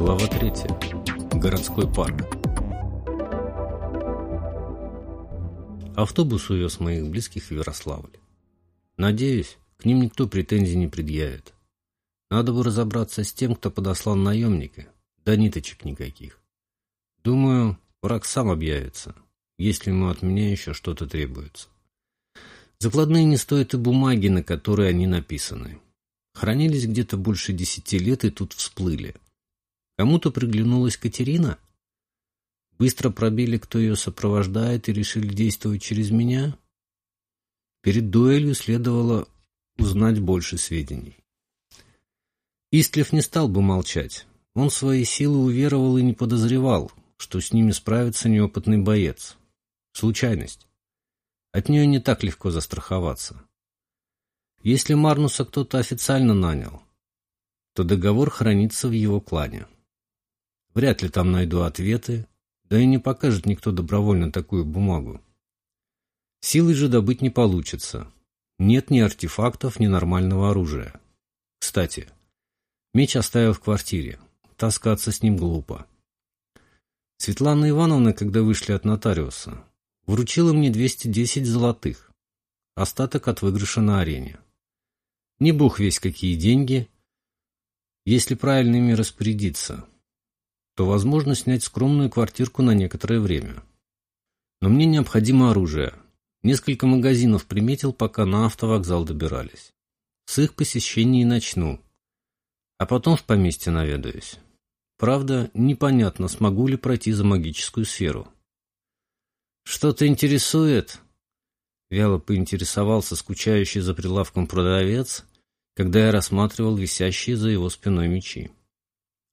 Глава 3. Городской парк. Автобус увез моих близких в Ярославль. Надеюсь, к ним никто претензий не предъявит. Надо бы разобраться с тем, кто подослал наемника. Да ниточек никаких. Думаю, враг сам объявится, если ему от меня еще что-то требуется. Закладные не стоят и бумаги, на которой они написаны. Хранились где-то больше десяти лет и тут всплыли. Кому-то приглянулась Катерина? Быстро пробили, кто ее сопровождает, и решили действовать через меня? Перед дуэлью следовало узнать больше сведений. Истлев не стал бы молчать. Он свои силы уверовал и не подозревал, что с ними справится неопытный боец. Случайность. От нее не так легко застраховаться. Если Марнуса кто-то официально нанял, то договор хранится в его клане. Вряд ли там найду ответы, да и не покажет никто добровольно такую бумагу. Силой же добыть не получится. Нет ни артефактов, ни нормального оружия. Кстати, меч оставил в квартире. Таскаться с ним глупо. Светлана Ивановна, когда вышли от нотариуса, вручила мне 210 золотых. Остаток от выигрыша на арене. Не бог весь какие деньги. Если правильно ими распорядиться, то возможно снять скромную квартирку на некоторое время. Но мне необходимо оружие. Несколько магазинов приметил, пока на автовокзал добирались. С их посещений начну. А потом в поместье наведаюсь. Правда, непонятно, смогу ли пройти за магическую сферу. «Что-то интересует?» Вяло поинтересовался скучающий за прилавком продавец, когда я рассматривал висящие за его спиной мечи.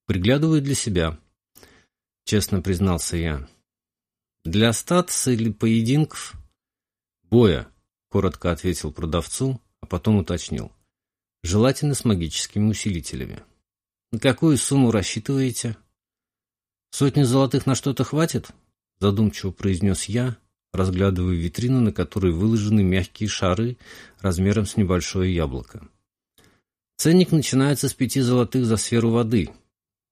«Приглядываю для себя», — честно признался я. «Для статуса или поединков?» «Боя», — коротко ответил продавцу, а потом уточнил. «Желательно с магическими усилителями». «На какую сумму рассчитываете?» «Сотни золотых на что-то хватит?» — задумчиво произнес я, разглядывая витрину, на которой выложены мягкие шары размером с небольшое яблоко. Ценник начинается с пяти золотых за сферу воды.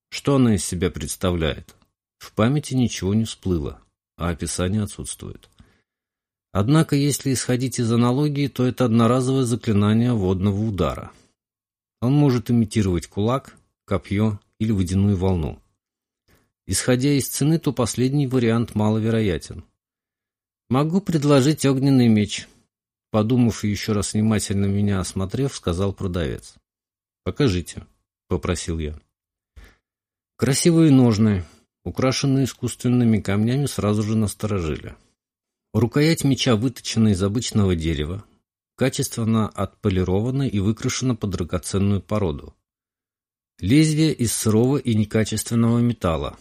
Что она из себя представляет? В памяти ничего не всплыло, а описание отсутствует. Однако, если исходить из аналогии, то это одноразовое заклинание водного удара. Он может имитировать кулак, копье или водяную волну. Исходя из цены, то последний вариант маловероятен. Могу предложить огненный меч. Подумав и еще раз внимательно меня осмотрев, сказал продавец. «Покажите», — попросил я. Красивые ножны, украшенные искусственными камнями, сразу же насторожили. Рукоять меча выточена из обычного дерева, качественно отполирована и выкрашена под драгоценную породу. Лезвие из сырого и некачественного металла.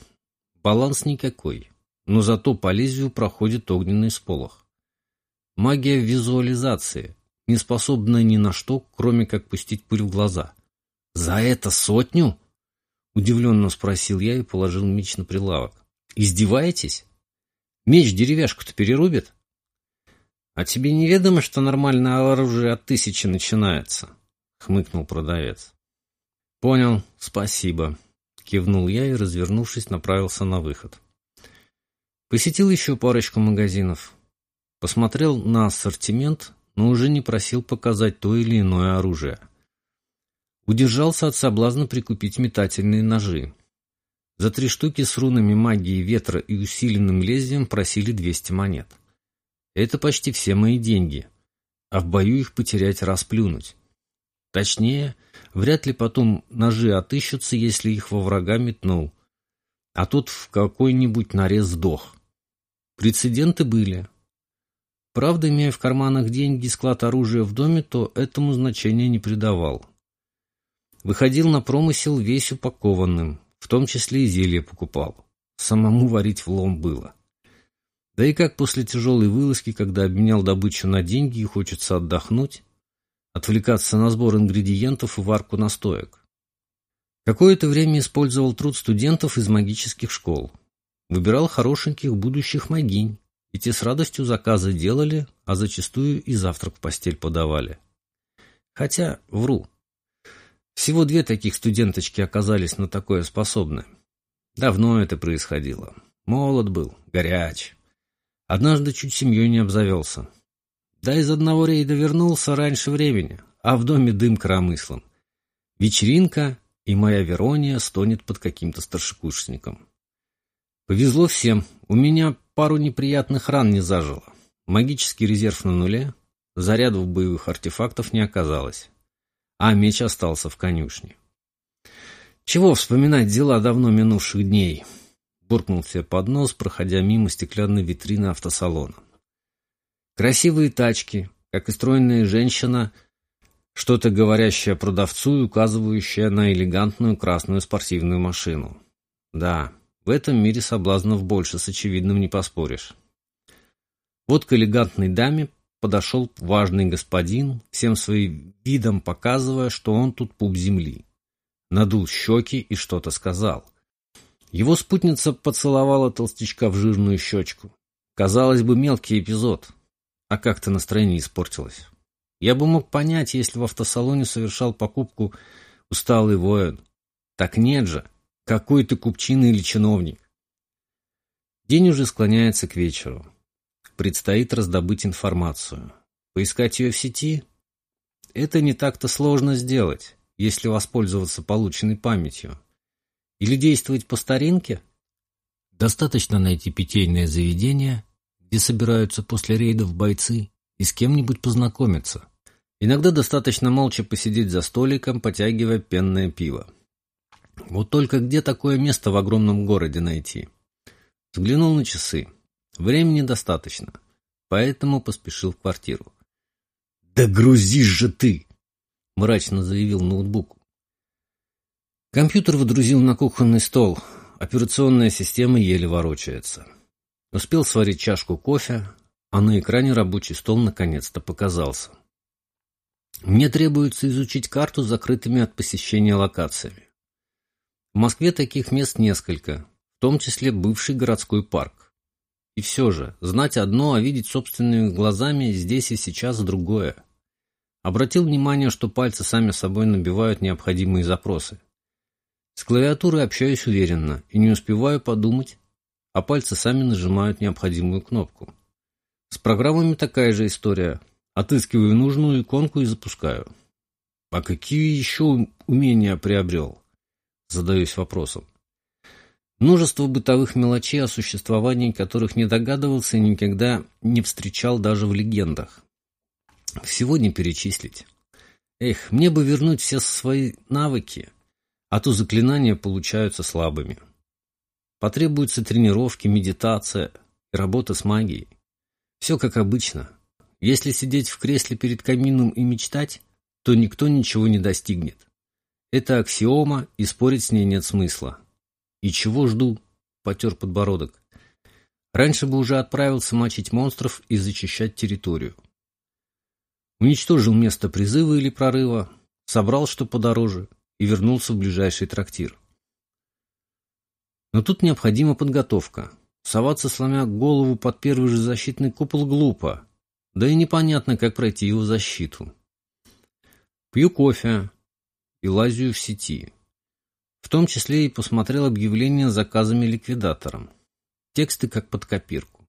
Баланс никакой, но зато по лезвию проходит огненный сполох. Магия визуализации, не способная ни на что, кроме как пустить пыль в глаза — «За это сотню?» — удивленно спросил я и положил меч на прилавок. «Издеваетесь? Меч деревяшку-то перерубит?» «А тебе неведомо, что нормальное оружие от тысячи начинается?» — хмыкнул продавец. «Понял, спасибо», — кивнул я и, развернувшись, направился на выход. Посетил еще парочку магазинов. Посмотрел на ассортимент, но уже не просил показать то или иное оружие — Удержался от соблазна прикупить метательные ножи. За три штуки с рунами магии ветра и усиленным лезвием просили 200 монет. Это почти все мои деньги, а в бою их потерять расплюнуть. Точнее, вряд ли потом ножи отыщутся, если их во врага метнул, а тут в какой-нибудь нарез сдох. Прецеденты были. Правда, имея в карманах деньги и склад оружия в доме, то этому значения не придавал. Выходил на промысел весь упакованным, в том числе и зелье покупал. Самому варить влом было. Да и как после тяжелой вылазки, когда обменял добычу на деньги и хочется отдохнуть, отвлекаться на сбор ингредиентов и варку настоек. Какое-то время использовал труд студентов из магических школ. Выбирал хорошеньких будущих магинь, и те с радостью заказы делали, а зачастую и завтрак в постель подавали. Хотя, вру, всего две таких студенточки оказались на такое способны. Давно это происходило. Молод был, горяч. Однажды чуть семьей не обзавелся. Да из одного рейда вернулся раньше времени, а в доме дым коромыслом. Вечеринка, и моя Верония стонет под каким-то старшекурсником. Повезло всем. У меня пару неприятных ран не зажило. Магический резерв на нуле, зарядов боевых артефактов не оказалось. А меч остался в конюшне. Чего вспоминать дела давно минувших дней? Буркнул себе под нос, проходя мимо стеклянной витрины автосалона. Красивые тачки, как и стройная женщина, что-то говорящее продавцу и указывающее на элегантную красную спортивную машину. Да, в этом мире соблазнов больше, с очевидным не поспоришь. Вот к элегантной даме подошел важный господин, всем своим видом показывая, что он тут пуп земли. Надул щеки и что-то сказал. Его спутница поцеловала толстячка в жирную щечку. Казалось бы, мелкий эпизод. А как-то настроение испортилось. Я бы мог понять, если в автосалоне совершал покупку усталый воин. Так нет же, какой ты купчина или чиновник. День уже склоняется к вечеру. Предстоит раздобыть информацию. Поискать ее в сети? Это не так-то сложно сделать, если воспользоваться полученной памятью. Или действовать по старинке? Достаточно найти питейное заведение, где собираются после рейдов бойцы, и с кем-нибудь познакомиться. Иногда достаточно молча посидеть за столиком, потягивая пенное пиво. Вот только где такое место в огромном городе найти? Взглянул на часы. Времени достаточно, поэтому поспешил в квартиру. «Да грузишь же ты!» — мрачно заявил ноутбук. Компьютер водрузил на кухонный стол. Операционная система еле ворочается. Успел сварить чашку кофе, а на экране рабочий стол наконец-то показался. Мне требуется изучить карту с закрытыми от посещения локациями. В Москве таких мест несколько, в том числе бывший городской парк. И все же, знать одно, а видеть собственными глазами здесь и сейчас другое. Обратил внимание, что пальцы сами собой набивают необходимые запросы. С клавиатурой общаюсь уверенно и не успеваю подумать, а пальцы сами нажимают необходимую кнопку. С программами такая же история. Отыскиваю нужную иконку и запускаю. А какие еще умения приобрел? Задаюсь вопросом. Множество бытовых мелочей, о существовании которых не догадывался и никогда не встречал даже в легендах. Всего не перечислить. Эх, мне бы вернуть все свои навыки, а то заклинания получаются слабыми. Потребуются тренировки, медитация и работа с магией. Все как обычно. Если сидеть в кресле перед камином и мечтать, то никто ничего не достигнет. Это аксиома, и спорить с ней нет смысла. И чего жду? Потер подбородок. Раньше бы уже отправился мочить монстров и зачищать территорию. Уничтожил место призыва или прорыва, собрал что подороже и вернулся в ближайший трактир. Но тут необходима подготовка. Соваться, сломя голову под первый же защитный купол, глупо. Да и непонятно, как пройти его защиту. Пью кофе и лазю в сети. В том числе и посмотрел объявления с заказами ликвидатором. Тексты как под копирку.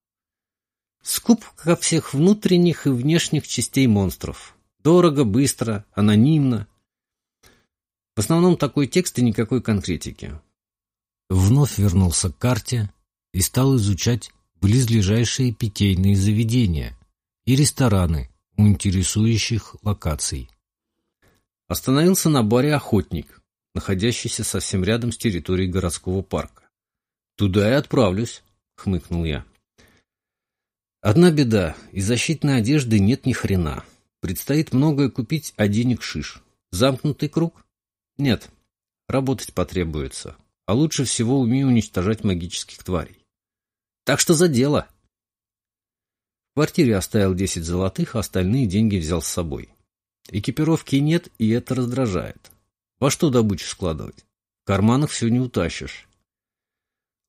Скупка всех внутренних и внешних частей монстров. Дорого, быстро, анонимно. В основном такой текст и никакой конкретики вновь вернулся к карте и стал изучать близлежащие питейные заведения и рестораны у интересующих локаций. Остановился на баре «Охотник», находящийся совсем рядом с территорией городского парка. «Туда и отправлюсь», — хмыкнул я. Одна беда, из защитной одежды нет ни хрена. Предстоит многое купить, а денег шиш. Замкнутый круг? Нет, работать потребуется а лучше всего умею уничтожать магических тварей. Так что за дело. В квартире оставил 10 золотых, а остальные деньги взял с собой. Экипировки нет, и это раздражает. Во что добычу складывать? В карманах все не утащишь.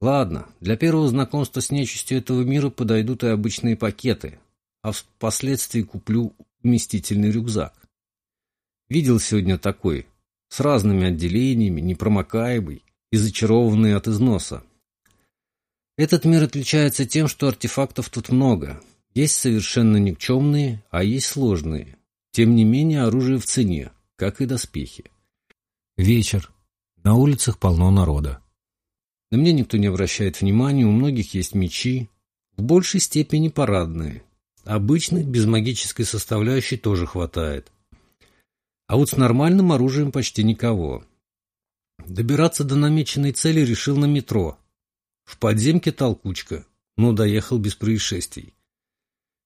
Ладно, для первого знакомства с нечистью этого мира подойдут и обычные пакеты, а впоследствии куплю вместительный рюкзак. Видел сегодня такой, с разными отделениями, непромокаемый, и зачарованные от износа. Этот мир отличается тем, что артефактов тут много. Есть совершенно никчемные, а есть сложные. Тем не менее, оружие в цене, как и доспехи. Вечер. На улицах полно народа. На мне никто не обращает внимания, у многих есть мечи, в большей степени парадные. Обычных, без магической составляющей, тоже хватает. А вот с нормальным оружием почти никого. Добираться до намеченной цели решил на метро. В подземке толкучка, но доехал без происшествий.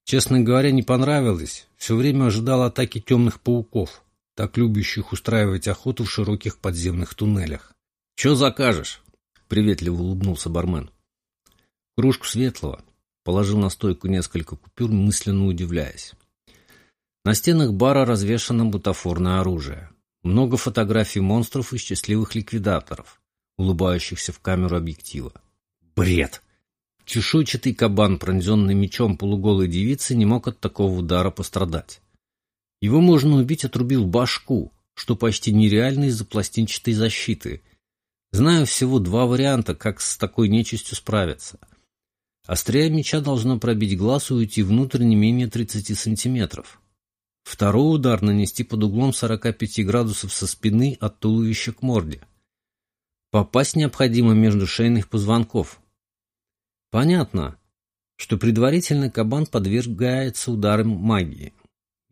Честно говоря, не понравилось. Все время ожидал атаки темных пауков, так любящих устраивать охоту в широких подземных туннелях. «Че закажешь?» — приветливо улыбнулся бармен. «Кружку светлого». Положил на стойку несколько купюр, мысленно удивляясь. На стенах бара развешано бутафорное оружие. Много фотографий монстров и счастливых ликвидаторов, улыбающихся в камеру объектива. Бред! Чешуйчатый кабан, пронзенный мечом полуголой девицы, не мог от такого удара пострадать. Его можно убить, отрубив башку, что почти нереально из-за пластинчатой защиты. Знаю всего два варианта, как с такой нечистью справиться. Острее меча должно пробить глаз и уйти внутрь не менее 30 сантиметров. Второй удар нанести под углом 45 градусов со спины от туловища к морде. Попасть необходимо между шейных позвонков. Понятно, что предварительно кабан подвергается ударам магии,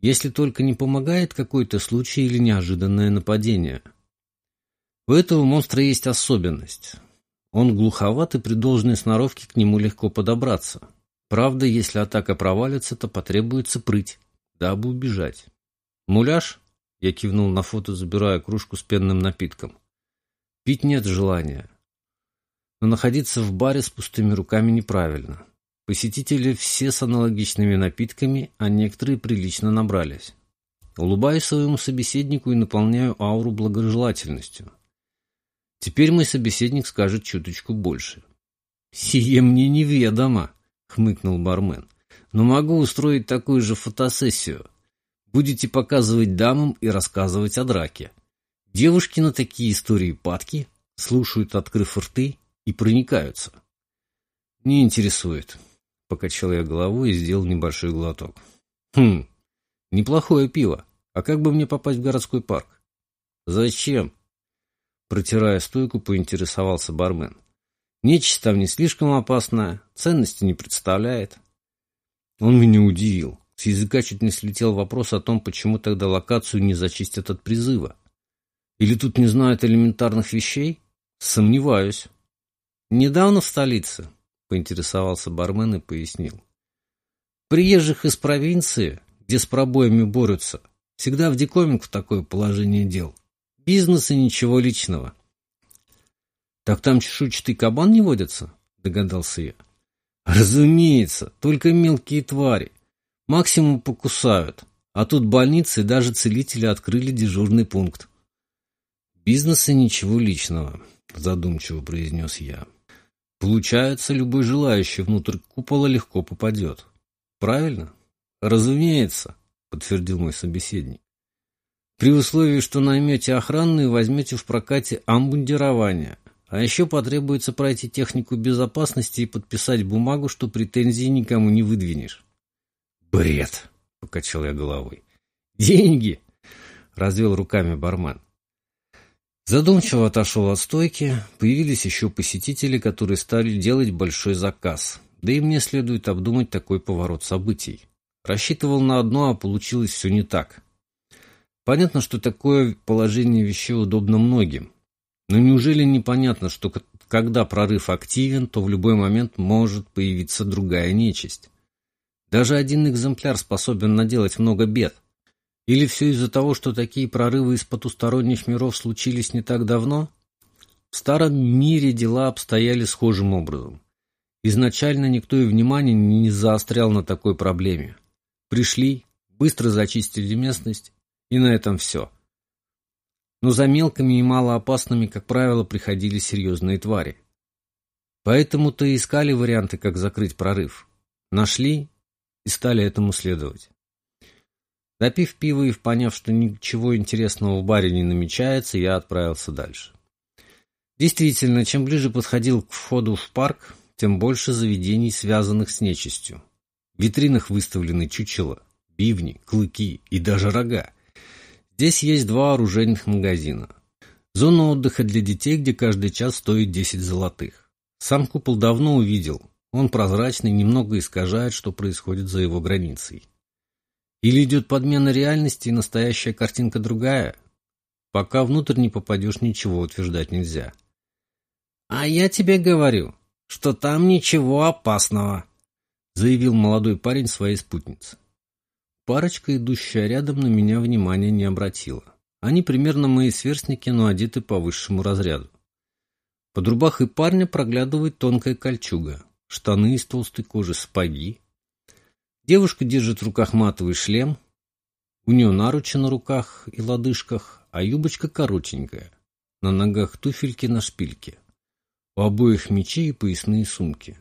если только не помогает какой-то случай или неожиданное нападение. У этого монстра есть особенность. Он глуховат и при должной сноровке к нему легко подобраться. Правда, если атака провалится, то потребуется прыть дабы убежать. «Муляж?» — я кивнул на фото, забирая кружку с пенным напитком. «Пить нет желания. Но находиться в баре с пустыми руками неправильно. Посетители все с аналогичными напитками, а некоторые прилично набрались. Улыбаюсь своему собеседнику и наполняю ауру благожелательностью. Теперь мой собеседник скажет чуточку больше. «Сие мне неведомо», — хмыкнул бармен но могу устроить такую же фотосессию. Будете показывать дамам и рассказывать о драке. Девушки на такие истории падки, слушают, открыв рты, и проникаются. Не интересует. Покачал я головой и сделал небольшой глоток. Хм, неплохое пиво. А как бы мне попасть в городской парк? Зачем? Протирая стойку, поинтересовался бармен. Нечисть там не слишком опасная, ценности не представляет. Он меня удивил. С языка чуть не слетел вопрос о том, почему тогда локацию не зачистят от призыва. Или тут не знают элементарных вещей? Сомневаюсь. Недавно в столице, поинтересовался бармен и пояснил. Приезжих из провинции, где с пробоями борются, всегда в диковинку такое положение дел. Бизнес и ничего личного. Так там чешуйчатый кабан не водится? Догадался я. Разумеется, только мелкие твари. Максимум покусают. А тут больницы и даже целители открыли дежурный пункт. Бизнеса ничего личного, задумчиво произнес я. Получается, любой желающий внутрь купола легко попадет. Правильно? Разумеется, подтвердил мой собеседник. При условии, что наймете охрану и возьмете в прокате амбундирование – а еще потребуется пройти технику безопасности и подписать бумагу, что претензии никому не выдвинешь. «Бред!» — покачал я головой. «Деньги!» — развел руками бармен. Задумчиво отошел от стойки. Появились еще посетители, которые стали делать большой заказ. Да и мне следует обдумать такой поворот событий. Рассчитывал на одно, а получилось все не так. Понятно, что такое положение вещей удобно многим. Но неужели непонятно, что когда прорыв активен, то в любой момент может появиться другая нечисть? Даже один экземпляр способен наделать много бед. Или все из-за того, что такие прорывы из потусторонних миров случились не так давно? В старом мире дела обстояли схожим образом. Изначально никто и внимания не заострял на такой проблеме. Пришли, быстро зачистили местность, и на этом все но за мелкими и малоопасными, как правило, приходили серьезные твари. Поэтому-то искали варианты, как закрыть прорыв. Нашли и стали этому следовать. Допив пиво и поняв, что ничего интересного в баре не намечается, я отправился дальше. Действительно, чем ближе подходил к входу в парк, тем больше заведений, связанных с нечистью. В витринах выставлены чучела, бивни, клыки и даже рога. Здесь есть два оружейных магазина. Зона отдыха для детей, где каждый час стоит 10 золотых. Сам купол давно увидел. Он прозрачный, немного искажает, что происходит за его границей. Или идет подмена реальности, и настоящая картинка другая? Пока внутрь не попадешь, ничего утверждать нельзя. «А я тебе говорю, что там ничего опасного», заявил молодой парень своей спутнице. Парочка, идущая рядом, на меня внимания не обратила. Они примерно мои сверстники, но одеты по высшему разряду. Под рубахой парня проглядывает тонкая кольчуга, штаны из толстой кожи, сапоги. Девушка держит в руках матовый шлем, у нее наручи на руках и лодыжках, а юбочка коротенькая, на ногах туфельки на шпильке. У обоих мечи и поясные сумки.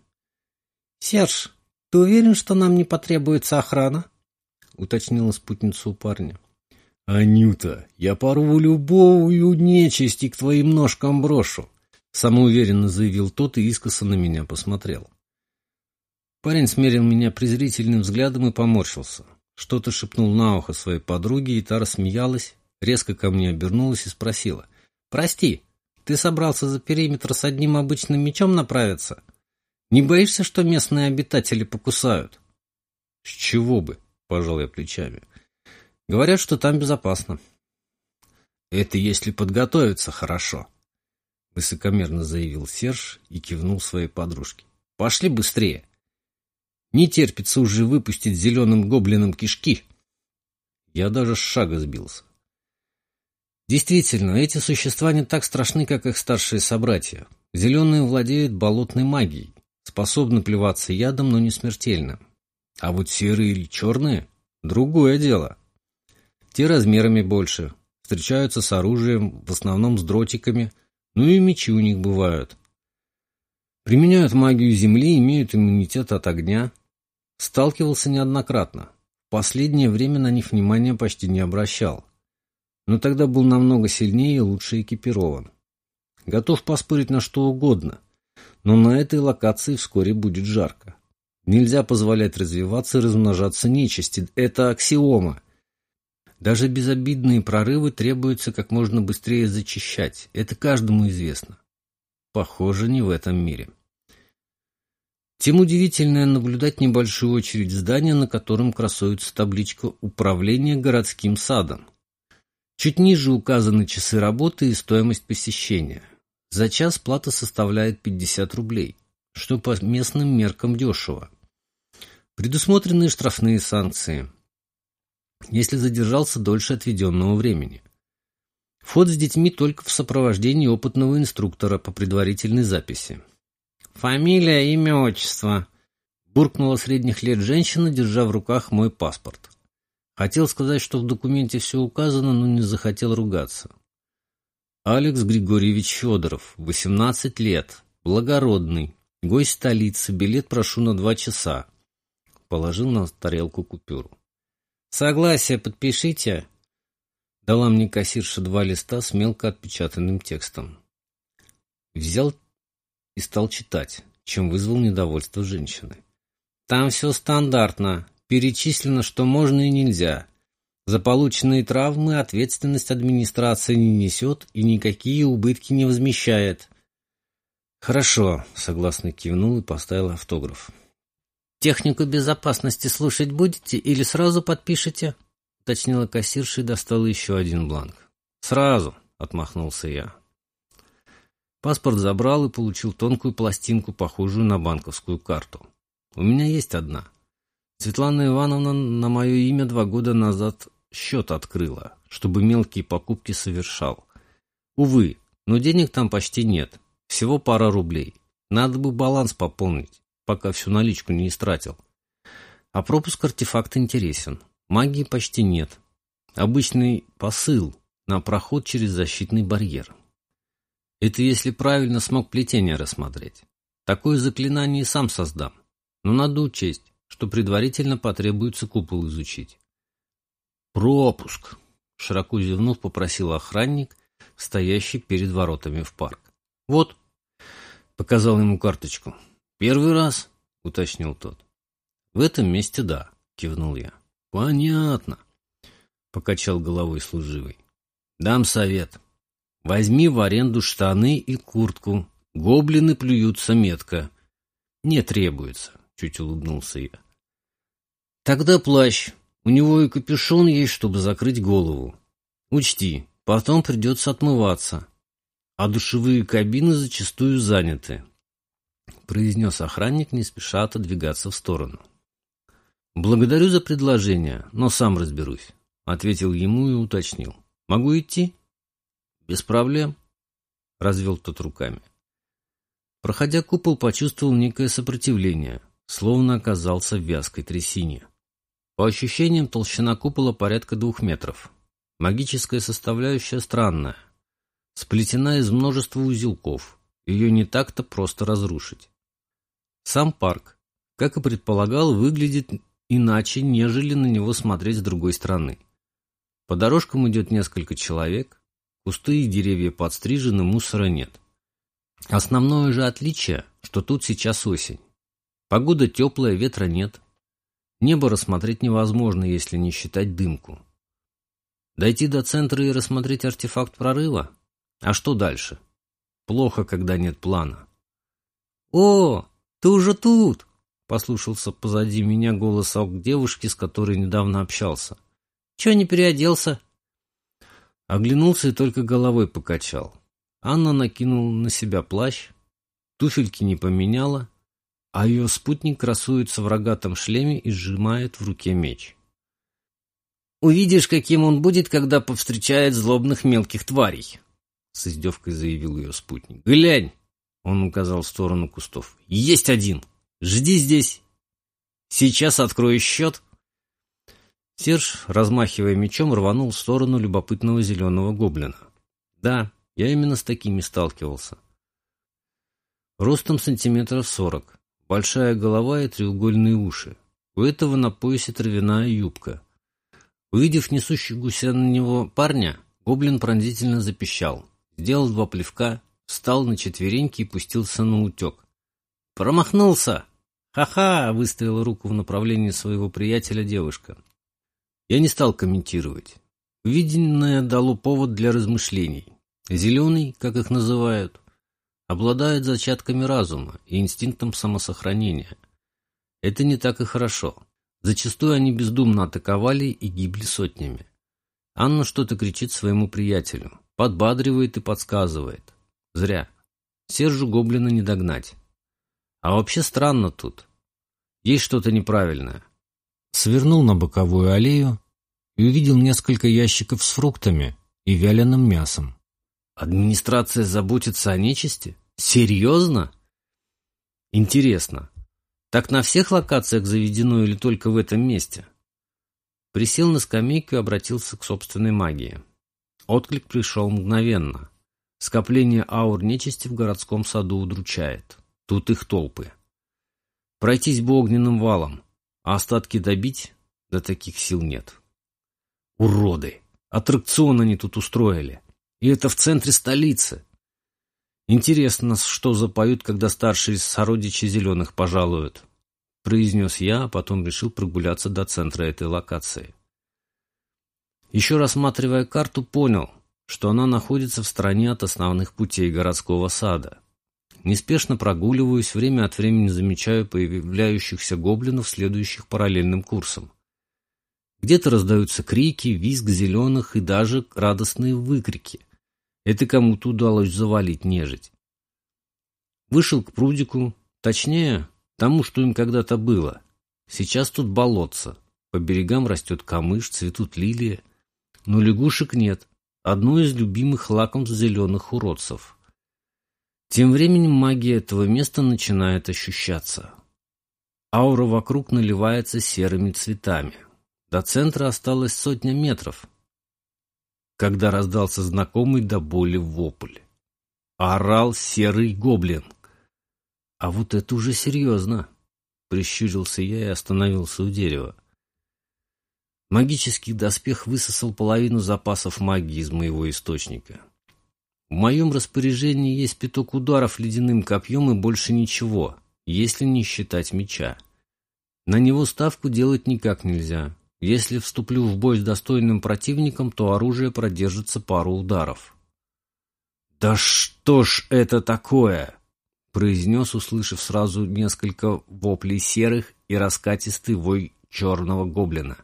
— Серж, ты уверен, что нам не потребуется охрана? — уточнила спутница у парня. — Анюта, я порву любую нечисть и к твоим ножкам брошу, — самоуверенно заявил тот и искоса на меня посмотрел. Парень смерил меня презрительным взглядом и поморщился. Что-то шепнул на ухо своей подруге, и та рассмеялась, резко ко мне обернулась и спросила. «Прости, ты собрался за периметр с одним обычным мечом направиться? Не боишься, что местные обитатели покусают?» «С чего бы?» — пожал я плечами. «Говорят, что там безопасно». «Это если подготовиться хорошо», — высокомерно заявил Серж и кивнул своей подружке. «Пошли быстрее!» Не терпится уже выпустить зеленым гоблинам кишки. Я даже с шага сбился. Действительно, эти существа не так страшны, как их старшие собратья. Зеленые владеют болотной магией, способны плеваться ядом, но не смертельно. А вот серые или черные — другое дело. Те размерами больше, встречаются с оружием, в основном с дротиками, ну и мечи у них бывают. Применяют магию земли, имеют иммунитет от огня, Сталкивался неоднократно. В последнее время на них внимания почти не обращал. Но тогда был намного сильнее и лучше экипирован. Готов поспорить на что угодно. Но на этой локации вскоре будет жарко. Нельзя позволять развиваться и размножаться нечисти. Это аксиома. Даже безобидные прорывы требуется как можно быстрее зачищать. Это каждому известно. Похоже, не в этом мире. Тем удивительнее наблюдать небольшую очередь здания, на котором красуется табличка «Управление городским садом». Чуть ниже указаны часы работы и стоимость посещения. За час плата составляет 50 рублей, что по местным меркам дешево. Предусмотрены штрафные санкции, если задержался дольше отведенного времени. Вход с детьми только в сопровождении опытного инструктора по предварительной записи. «Фамилия, имя, отчество», — буркнула средних лет женщина, держа в руках мой паспорт. Хотел сказать, что в документе все указано, но не захотел ругаться. Алекс Григорьевич Федоров, 18 лет, благородный, гость столицы, билет прошу на два часа. Положил на тарелку купюру. «Согласие подпишите», — дала мне кассирша два листа с мелко отпечатанным текстом. Взял и стал читать, чем вызвал недовольство женщины. «Там все стандартно. Перечислено, что можно и нельзя. За полученные травмы ответственность администрация не несет и никакие убытки не возмещает». «Хорошо», — согласно кивнул и поставил автограф. «Технику безопасности слушать будете или сразу подпишете?» — уточнила кассирша и достала еще один бланк. «Сразу», — отмахнулся я. Паспорт забрал и получил тонкую пластинку, похожую на банковскую карту. У меня есть одна. Светлана Ивановна на мое имя два года назад счет открыла, чтобы мелкие покупки совершал. Увы, но денег там почти нет. Всего пара рублей. Надо бы баланс пополнить, пока всю наличку не истратил. А пропуск артефакта интересен. Магии почти нет. Обычный посыл на проход через защитный барьер. Это если правильно смог плетение рассмотреть. Такое заклинание и сам создам. Но надо учесть, что предварительно потребуется купол изучить. «Пропуск!» — широко зевнув, попросил охранник, стоящий перед воротами в парк. «Вот», — показал ему карточку. «Первый раз», — уточнил тот. «В этом месте да», — кивнул я. «Понятно», — покачал головой служивый. «Дам совет. Возьми в аренду штаны и куртку. Гоблины плюются метко. Не требуется», — чуть улыбнулся я. «Тогда плащ. У него и капюшон есть, чтобы закрыть голову. Учти, потом придется отмываться. А душевые кабины зачастую заняты», — произнес охранник, не спеша отодвигаться в сторону. «Благодарю за предложение, но сам разберусь», — ответил ему и уточнил. «Могу идти?» «Без проблем», — развел тот руками. Проходя купол, почувствовал некое сопротивление, словно оказался в вязкой трясине. По ощущениям, толщина купола порядка двух метров. Магическая составляющая странная. Сплетена из множества узелков. Ее не так-то просто разрушить. Сам парк, как и предполагал, выглядит иначе, нежели на него смотреть с другой стороны. По дорожкам идет несколько человек, кусты и деревья подстрижены, мусора нет. Основное же отличие, что тут сейчас осень. Погода теплая, ветра нет. Небо рассмотреть невозможно, если не считать дымку. Дойти до центра и рассмотреть артефакт прорыва? А что дальше? Плохо, когда нет плана. «О, ты уже тут!» Послушался позади меня голос Аук девушки, с которой недавно общался. «Чего не переоделся?» Оглянулся и только головой покачал. Анна накинула на себя плащ, туфельки не поменяла, а ее спутник красуется в рогатом шлеме и сжимает в руке меч. «Увидишь, каким он будет, когда повстречает злобных мелких тварей», — с издевкой заявил ее спутник. «Глянь!» — он указал в сторону кустов. «Есть один!» Жди здесь. Сейчас открою счет. Серж, размахивая мечом, рванул в сторону любопытного зеленого гоблина. Да, я именно с такими сталкивался. Ростом сантиметров сорок. Большая голова и треугольные уши. У этого на поясе травяная юбка. Увидев несущегося на него парня, гоблин пронзительно запищал. Сделал два плевка, встал на четвереньки и пустился на утек. «Промахнулся!» «Ха-ха!» — выставила руку в направлении своего приятеля девушка. Я не стал комментировать. Увиденное дало повод для размышлений. Зеленый, как их называют, обладает зачатками разума и инстинктом самосохранения. Это не так и хорошо. Зачастую они бездумно атаковали и гибли сотнями. Анна что-то кричит своему приятелю, подбадривает и подсказывает. Зря. Сержу гоблина не догнать. А вообще странно тут. Есть что-то неправильное. Свернул на боковую аллею и увидел несколько ящиков с фруктами и вяленым мясом. Администрация заботится о нечисти? Серьезно? Интересно. Так на всех локациях заведено или только в этом месте? Присел на скамейку и обратился к собственной магии. Отклик пришел мгновенно. Скопление аур нечисти в городском саду удручает. Тут их толпы. Пройтись бы огненным валом, а остатки добить, да таких сил нет. Уроды! Аттракцион они тут устроили. И это в центре столицы. Интересно, что запоют, когда старшие сородичи зеленых пожалуют. Произнес я, а потом решил прогуляться до центра этой локации. Еще рассматривая карту, понял, что она находится в стороне от основных путей городского сада. Неспешно прогуливаюсь, время от времени замечаю появляющихся гоблинов, следующих параллельным курсом. Где-то раздаются крики, визг зеленых и даже радостные выкрики. Это кому-то удалось завалить нежить. Вышел к прудику, точнее, тому, что им когда-то было. Сейчас тут болотце. По берегам растет камыш, цветут лилии. Но лягушек нет. Одно из любимых лакомств зеленых уродцев. Тем временем магия этого места начинает ощущаться. Аура вокруг наливается серыми цветами. До центра осталось сотня метров, когда раздался знакомый до боли вопль. Орал серый гоблин. А вот это уже серьезно. Прищурился я и остановился у дерева. Магический доспех высосал половину запасов магии из моего источника. В моем распоряжении есть пяток ударов ледяным копьем и больше ничего, если не считать меча. На него ставку делать никак нельзя. Если вступлю в бой с достойным противником, то оружие продержится пару ударов. «Да что ж это такое?» — произнес, услышав сразу несколько воплей серых и раскатистый вой черного гоблина.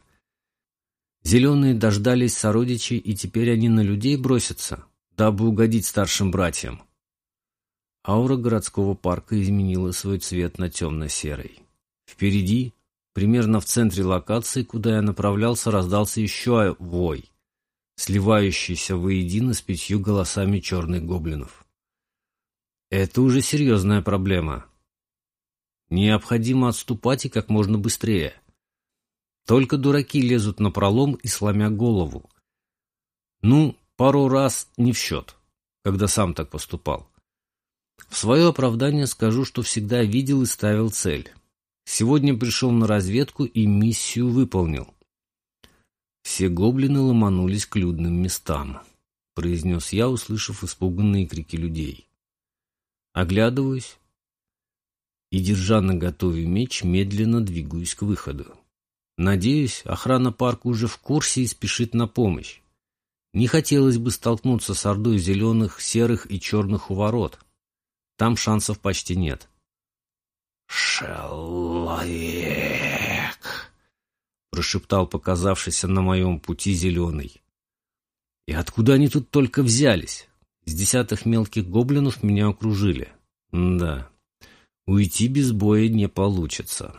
Зеленые дождались сородичей, и теперь они на людей бросятся, дабы угодить старшим братьям. Аура городского парка изменила свой цвет на темно-серый. Впереди, примерно в центре локации, куда я направлялся, раздался еще вой, сливающийся воедино с пятью голосами черных гоблинов. Это уже серьезная проблема. Необходимо отступать и как можно быстрее. Только дураки лезут на пролом и сломя голову. Ну, пару раз не в счет, когда сам так поступал. В свое оправдание скажу, что всегда видел и ставил цель. Сегодня пришел на разведку и миссию выполнил. Все гоблины ломанулись к людным местам, произнес я, услышав испуганные крики людей. Оглядываюсь и, держа на готове меч, медленно двигаюсь к выходу. Надеюсь, охрана парка уже в курсе и спешит на помощь. Не хотелось бы столкнуться с ордой зеленых, серых и черных у ворот. Там шансов почти нет. «Человек!» — прошептал показавшийся на моем пути зеленый. И откуда они тут только взялись? С десятых мелких гоблинов меня окружили. да, уйти без боя не получится.